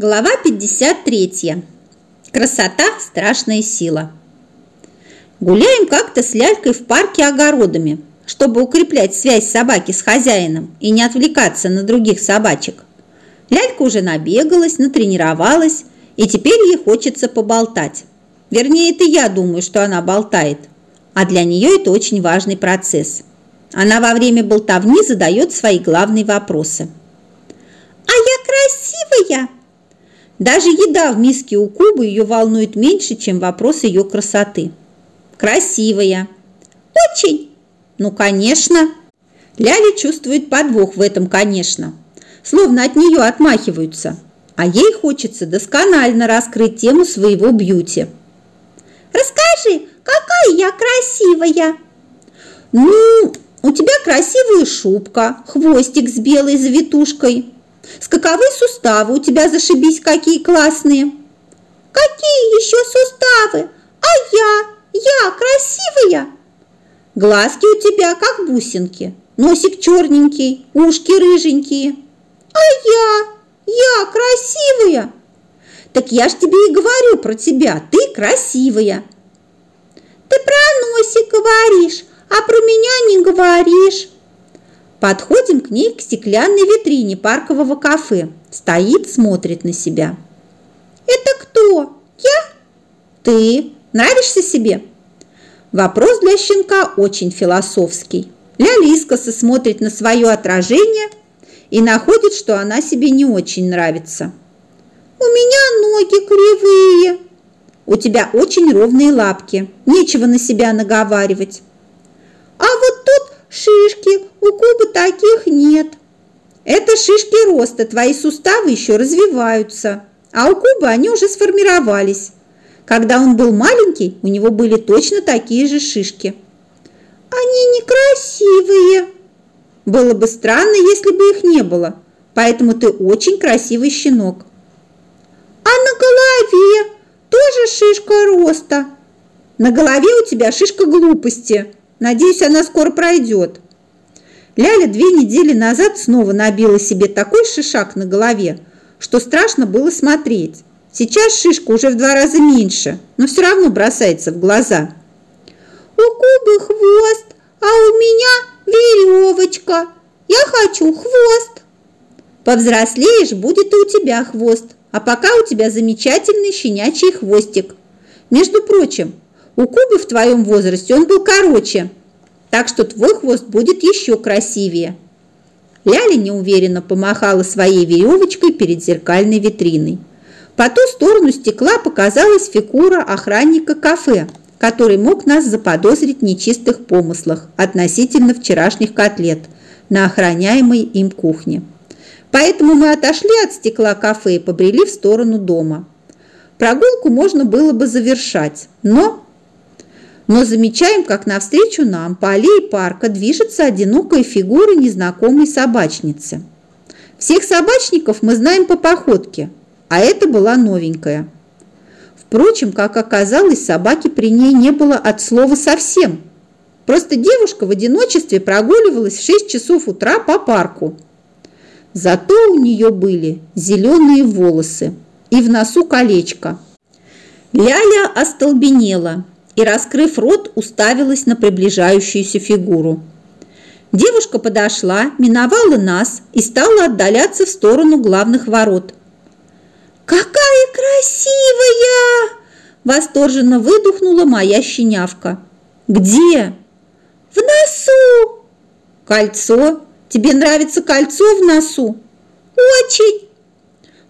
Глава 53. Красота – страшная сила. Гуляем как-то с лялькой в парке огородами, чтобы укреплять связь собаки с хозяином и не отвлекаться на других собачек. Лялька уже набегалась, натренировалась, и теперь ей хочется поболтать. Вернее, это я думаю, что она болтает, а для нее это очень важный процесс. Она во время болтовни задает свои главные вопросы. «А я красивая?» Даже еда в миске у Кубы ее волнует меньше, чем вопрос ее красоты. Красивая. Очень. Ну, конечно. Ляля чувствует подвох в этом, конечно. Словно от нее отмахиваются. А ей хочется досконально раскрыть тему своего бьюти. Расскажи, какая я красивая? Ну, у тебя красивая шубка, хвостик с белой завитушкой, Скаковые суставы у тебя зашибись какие классные. Какие еще суставы? А я? Я красивая? Глазки у тебя как бусинки, носик черненький, ушки рыженькие. А я? Я красивая? Так я ж тебе и говорю про тебя, ты красивая. Ты про носик говоришь, а про меня не говоришь. Подходим к ней к стеклянной витрине паркового кафе. Стоит, смотрит на себя. «Это кто? Я?» «Ты. Нравишься себе?» Вопрос для щенка очень философский. Ляля искоса смотрит на свое отражение и находит, что она себе не очень нравится. «У меня ноги кривые». «У тебя очень ровные лапки. Нечего на себя наговаривать». «А вот тут шишки, у Кубы таких нет. Это шишки роста, твои суставы еще развиваются, а у Кубы они уже сформировались. Когда он был маленький, у него были точно такие же шишки. Они некрасивые. Было бы странно, если бы их не было, поэтому ты очень красивый щенок. А на голове тоже шишка роста. На голове у тебя шишка глупости. Надеюсь, она скоро пройдет. Ляля две недели назад снова набила себе такой шишак на голове, что страшно было смотреть. Сейчас шишка уже в два раза меньше, но все равно бросается в глаза. У Кубы хвост, а у меня веревочка. Я хочу хвост. Повзрослеешь, будет и у тебя хвост, а пока у тебя замечательный щенячий хвостик. Между прочим, у Кубы в твоем возрасте он был короче, так что твой хвост будет еще красивее. Ляля неуверенно помахала своей веревочкой перед зеркальной витриной. По ту сторону стекла показалась фигура охранника кафе, который мог нас заподозрить в нечистых помыслах относительно вчерашних котлет на охраняемой им кухне. Поэтому мы отошли от стекла кафе и побрели в сторону дома. Прогулку можно было бы завершать, но но замечаем, как навстречу нам по аллее парка движется одинокая фигура незнакомой собачницы. Всех собачников мы знаем по походке, а это была новенькая. Впрочем, как оказалось, собаки при ней не было от слова совсем. Просто девушка в одиночестве прогуливалась в 6 часов утра по парку. Зато у нее были зеленые волосы и в носу колечко. Ляля остолбенела и, раскрыв рот, уставилась на приближающуюся фигуру. Девушка подошла, миновала нас и стала отдаляться в сторону главных ворот. «Какая красивая!» – восторженно выдохнула моя щенявка. «Где?» «В носу!» «Кольцо? Тебе нравится кольцо в носу?» «Очень!»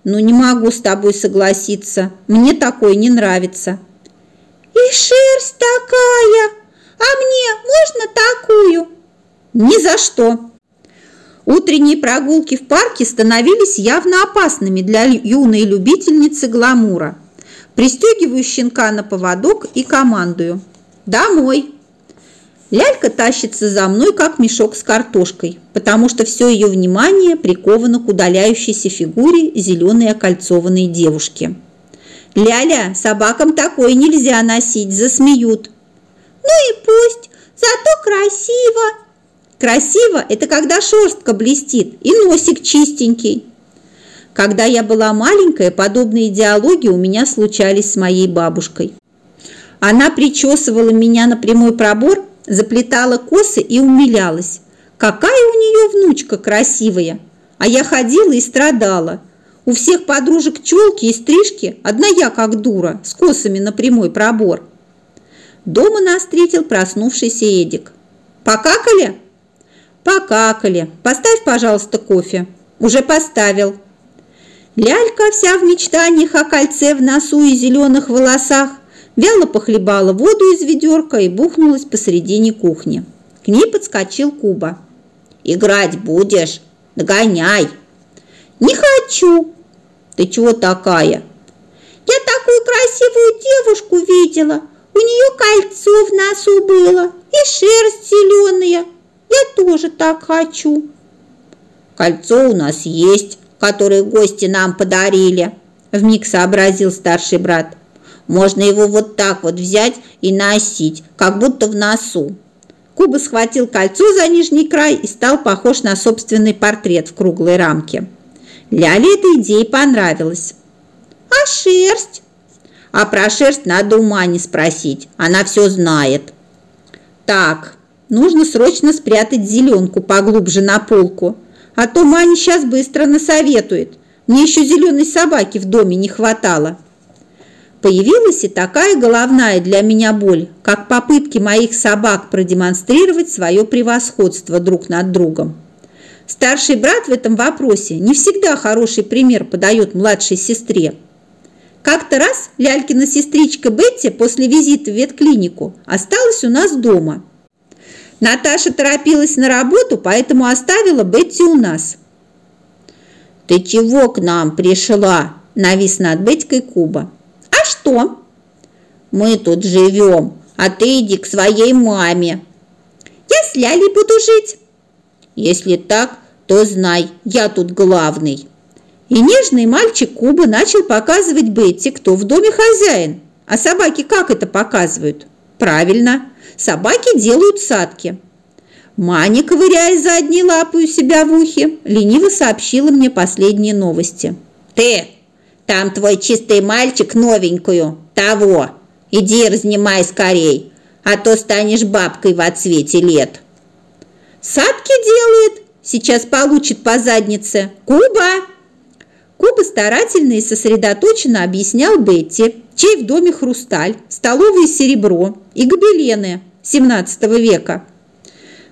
«Ну, не могу с тобой согласиться. Мне такое не нравится». И шерсть такая! А мне можно такую? Ни за что! Утренние прогулки в парке становились явно опасными для юной любительницы гламура. Пристегиваю щенка на поводок и командую. «Домой!» Лялька тащится за мной, как мешок с картошкой, потому что все ее внимание приковано к удаляющейся фигуре зеленой окольцованной девушки. Ляля, собакам такое нельзя носить, засмеют. Ну и пусть, зато красиво. Красиво – это когда шерстка блестит и носик чистенький. Когда я была маленькая, подобные диалоги у меня случались с моей бабушкой. Она причесывала меня на прямой пробор, заплетала косы и умилялась. Какая у нее внучка красивая! А я ходила и страдала. У всех подружек челки и стрижки, одна я как дура, с косами на прямой пробор. Дома нас встретил проснувшийся Эдик. «Покакали?» «Покакали. Поставь, пожалуйста, кофе». «Уже поставил». Лялька вся в мечтаниях о кольце в носу и зеленых волосах вяло похлебала воду из ведерка и бухнулась посредине кухни. К ней подскочил Куба. «Играть будешь? Догоняй!» «Не хочу!» «Ты чего такая?» «Я такую красивую девушку видела! У нее кольцо в носу было и шерсть зеленая! Я тоже так хочу!» «Кольцо у нас есть, которое гости нам подарили!» Вмиг сообразил старший брат. Можно его вот так вот взять и носить, как будто в носу. Куба схватил кольцо за нижний край и стал похож на собственный портрет в круглой рамке. Ляле эта идея понравилась. «А шерсть?» «А про шерсть надо у Мани спросить, она все знает». «Так, нужно срочно спрятать зеленку поглубже на полку, а то Маня сейчас быстро насоветует. Мне еще зеленой собаки в доме не хватало». Появилась и такая головная для меня боль, как попытки моих собак продемонстрировать свое превосходство друг над другом. Старший брат в этом вопросе не всегда хороший пример подает младшей сестре. Как-то раз Лялькина сестричка Бетти после визита в ветклинику осталась у нас дома. Наташа торопилась на работу, поэтому оставила Бетти у нас. «Ты чего к нам пришла?» – навис над Бетькой Куба что?» «Мы тут живем, а ты иди к своей маме». «Я с Лялей буду жить». «Если так, то знай, я тут главный». И нежный мальчик Куба начал показывать Бетти, кто в доме хозяин. А собаки как это показывают? Правильно, собаки делают садки. Маня, ковыряя задней лапой у себя в ухе, лениво сообщила мне последние новости. «Ты, там твой чистый мальчик новенькую, того. Иди разнимай скорей, а то станешь бабкой в отсвете лет. Садки делает, сейчас получит по заднице. Куба! Куба старательно и сосредоточенно объяснял Бетти, чей в доме хрусталь, столовое серебро и гобелены 17 века.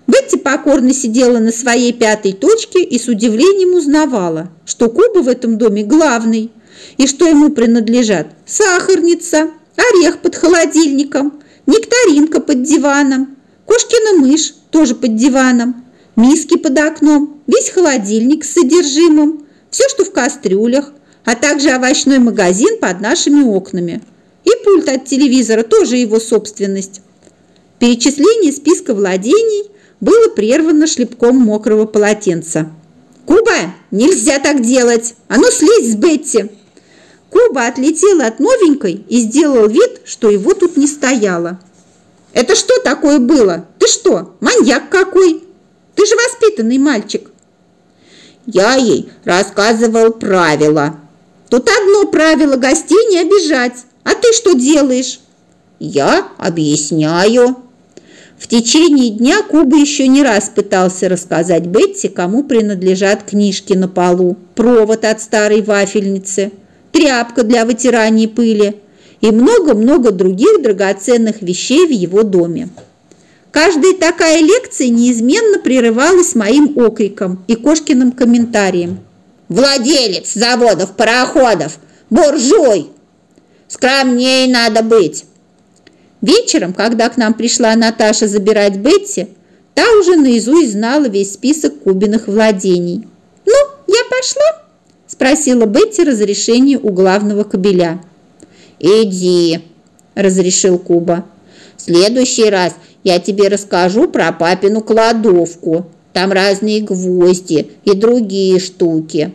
Бетти покорно сидела на своей пятой точке и с удивлением узнавала, что Куба в этом доме главный, и что ему принадлежат сахарница, орех под холодильником, нектаринка под диваном, кошкина мышь тоже под диваном, миски под окном, весь холодильник с содержимым, все, что в кастрюлях, а также овощной магазин под нашими окнами. И пульт от телевизора тоже его собственность. Перечисление списка владений было прервано шлепком мокрого полотенца. «Куба, нельзя так делать! А ну слезь с Бетти!» Куба отлетел от новенькой и сделал вид, что его тут не стояло. «Это что такое было? Ты что, маньяк какой? Ты же воспитанный мальчик!» Я ей рассказывал правила. Тут одно правило гостей не обижать. А ты что делаешь? Я объясняю. В течение дня Куба еще не раз пытался рассказать Бетти, кому принадлежат книжки на полу, провод от старой вафельницы – тряпка для вытирания пыли и много-много других драгоценных вещей в его доме. Каждая такая лекция неизменно прерывалась моим окриком и Кошкиным комментарием. «Владелец заводов, пароходов, буржуй! Скромнее надо быть!» Вечером, когда к нам пришла Наташа забирать Бетти, та уже наизусть знала весь список Кубиных владений. «Ну, я пошла?» – спросила Бетти разрешение у главного кобеля. «Иди», – разрешил Куба. «В следующий раз я тебе расскажу про папину кладовку. Там разные гвозди и другие штуки».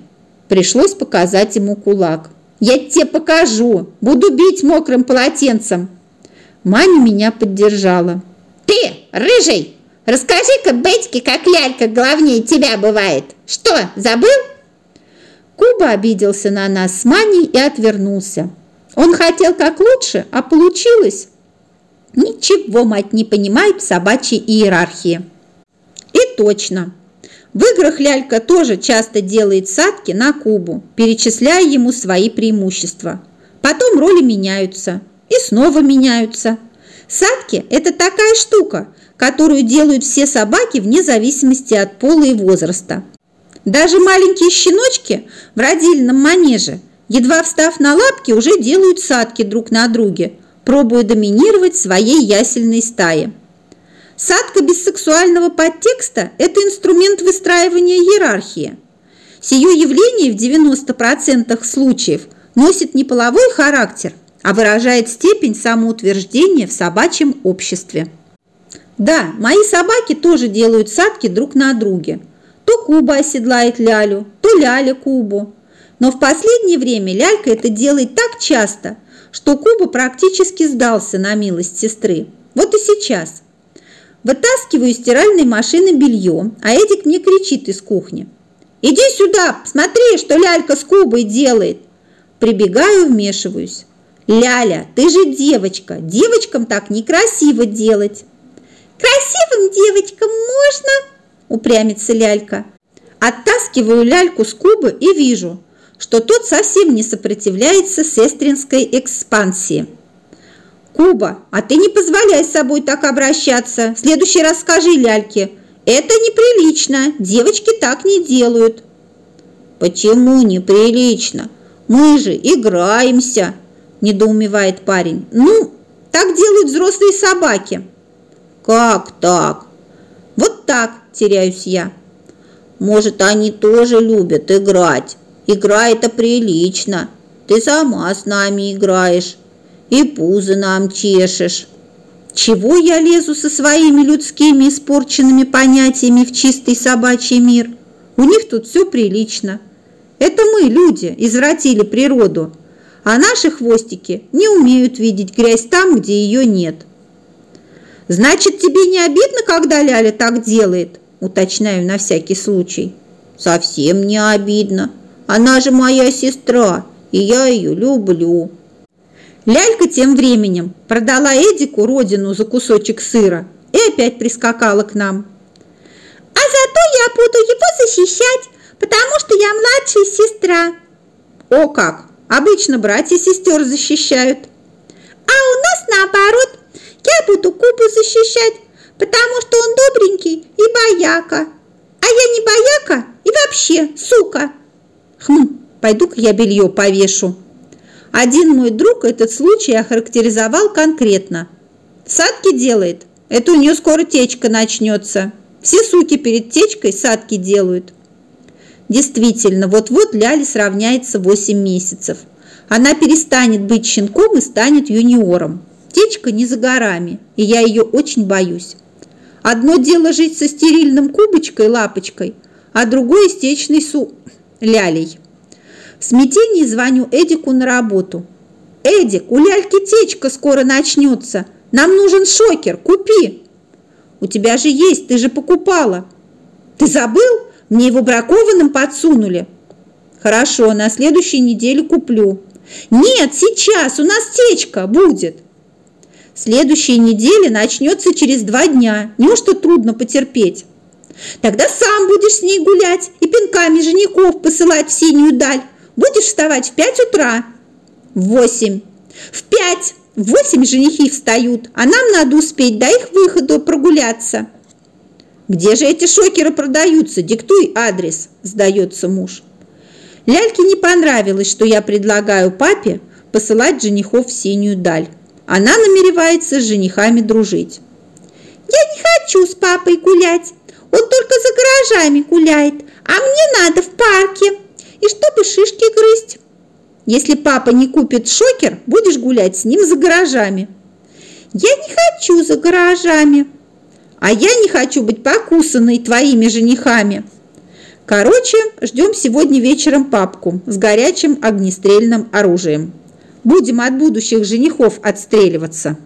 Пришлось показать ему кулак. «Я тебе покажу! Буду бить мокрым полотенцем!» Маня меня поддержала. «Ты, рыжий, расскажи-ка Бетьке, как лялька главнее тебя бывает. Что, забыл?» Куба обиделся на нас с Маней и отвернулся. Он хотел как лучше, а получилось... Ничего мать не понимает в собачьей иерархии. И точно. В играх лялька тоже часто делает садки на Кубу, перечисляя ему свои преимущества. Потом роли меняются и снова меняются. Садки – это такая штука, которую делают все собаки вне зависимости от пола и возраста. Даже маленькие щеночки в родильном манеже, едва встав на лапки, уже делают садки друг на друге, пробуя доминировать своей ясельной стае. Садка без сексуального подтекста – это инструмент выстраивания иерархии. Сие явление в 90% случаев носит не половой характер, а выражает степень самоутверждения в собачьем обществе. Да, мои собаки тоже делают садки друг на друге – то Куба оседлает Лялю, то Ляля Кубу. Но в последнее время Лялька это делает так часто, что Куба практически сдался на милость сестры. Вот и сейчас. Вытаскиваю из стиральной машины белье, а Эдик мне кричит из кухни. «Иди сюда, смотри, что Лялька с Кубой делает!» Прибегаю, вмешиваюсь. «Ляля, ты же девочка, девочкам так некрасиво делать!» «Красивым девочкам можно?» упрямится лялька. Оттаскиваю ляльку с кубы и вижу, что тот совсем не сопротивляется сестринской экспансии. «Куба, а ты не позволяй с собой так обращаться. В следующий раз скажи ляльке, это неприлично, девочки так не делают». «Почему неприлично? Мы же играемся», – недоумевает парень. «Ну, так делают взрослые собаки». «Как так?» «Вот так теряюсь я. Может, они тоже любят играть. Игра это прилично. Ты сама с нами играешь и пузо нам чешешь. Чего я лезу со своими людскими испорченными понятиями в чистый собачий мир? У них тут все прилично. Это мы, люди, извратили природу, а наши хвостики не умеют видеть грязь там, где ее нет. Значит, тебе не обидно, когда Ляля так делает? уточняю на всякий случай. Совсем не обидно. Она же моя сестра, и я ее люблю. Лялька тем временем продала Эдику родину за кусочек сыра и опять прискакала к нам. А зато я буду его защищать, потому что я младшая сестра. О как! Обычно братья сестер защищают. А у нас наоборот. Я буду Кубу защищать, потому что он добренький и бояка. А я не бояка и вообще сука. Хм, пойду-ка я белье повешу. Один мой друг этот случай охарактеризовал конкретно. Садки делает, это у нее скоро течка начнется. Все суки перед течкой садки делают. Действительно, вот-вот Ляли сравняется 8 месяцев. Она перестанет быть щенком и станет юниором. Течка не за горами, и я ее очень боюсь. Одно дело жить со стерильным кубочкой-лапочкой, а другое с су... лялей. В смятении звоню Эдику на работу. «Эдик, у ляльки течка скоро начнется. Нам нужен шокер, купи!» «У тебя же есть, ты же покупала!» «Ты забыл? Мне его бракованным подсунули!» «Хорошо, на следующей неделе куплю». «Нет, сейчас, у нас течка будет!» Следующая неделя начнется через два дня. Неужто трудно потерпеть? Тогда сам будешь с ней гулять и пинками женихов посылать в синюю даль. Будешь вставать в пять утра. В восемь. В пять. В восемь женихи встают, а нам надо успеть до их выхода прогуляться. Где же эти шокеры продаются? Диктуй адрес, сдается муж. Ляльке не понравилось, что я предлагаю папе посылать женихов в синюю даль. Она намеревается с женихами дружить. «Я не хочу с папой гулять. Он только за гаражами гуляет, а мне надо в парке. И чтобы шишки грызть». «Если папа не купит шокер, будешь гулять с ним за гаражами». «Я не хочу за гаражами». «А я не хочу быть покусанной твоими женихами». Короче, ждем сегодня вечером папку с горячим огнестрельным оружием. Будем от будущих женихов отстреливаться.